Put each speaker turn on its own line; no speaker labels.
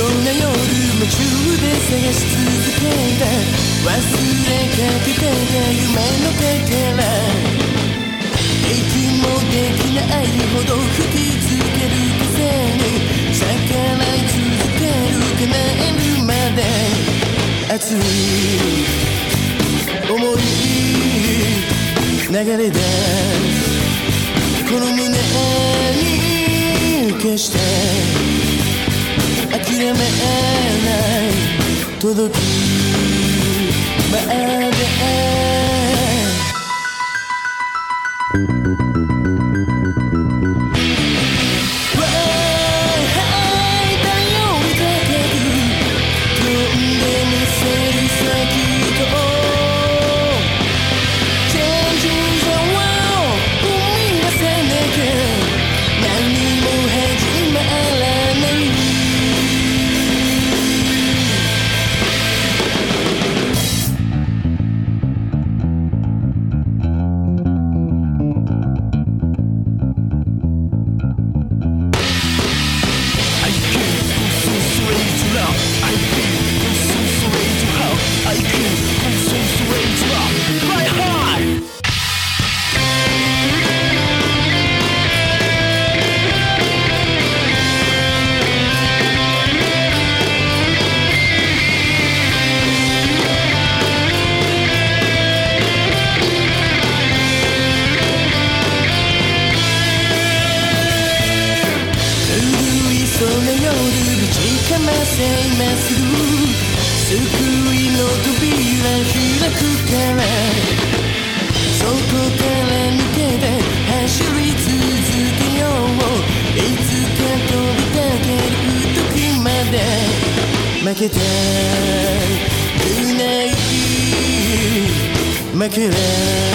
そんな夜夢中で探し続けた忘れかけた夢の宝息もできないほど吹きつける風に。逆らい続ける叶えるまで。熱い思い流れ出す。この胸に消して。諦めない届くまでかませ今す救いの扉開くからそこから抜けて走り続けよういつか飛びかける時まで負けたくない負けない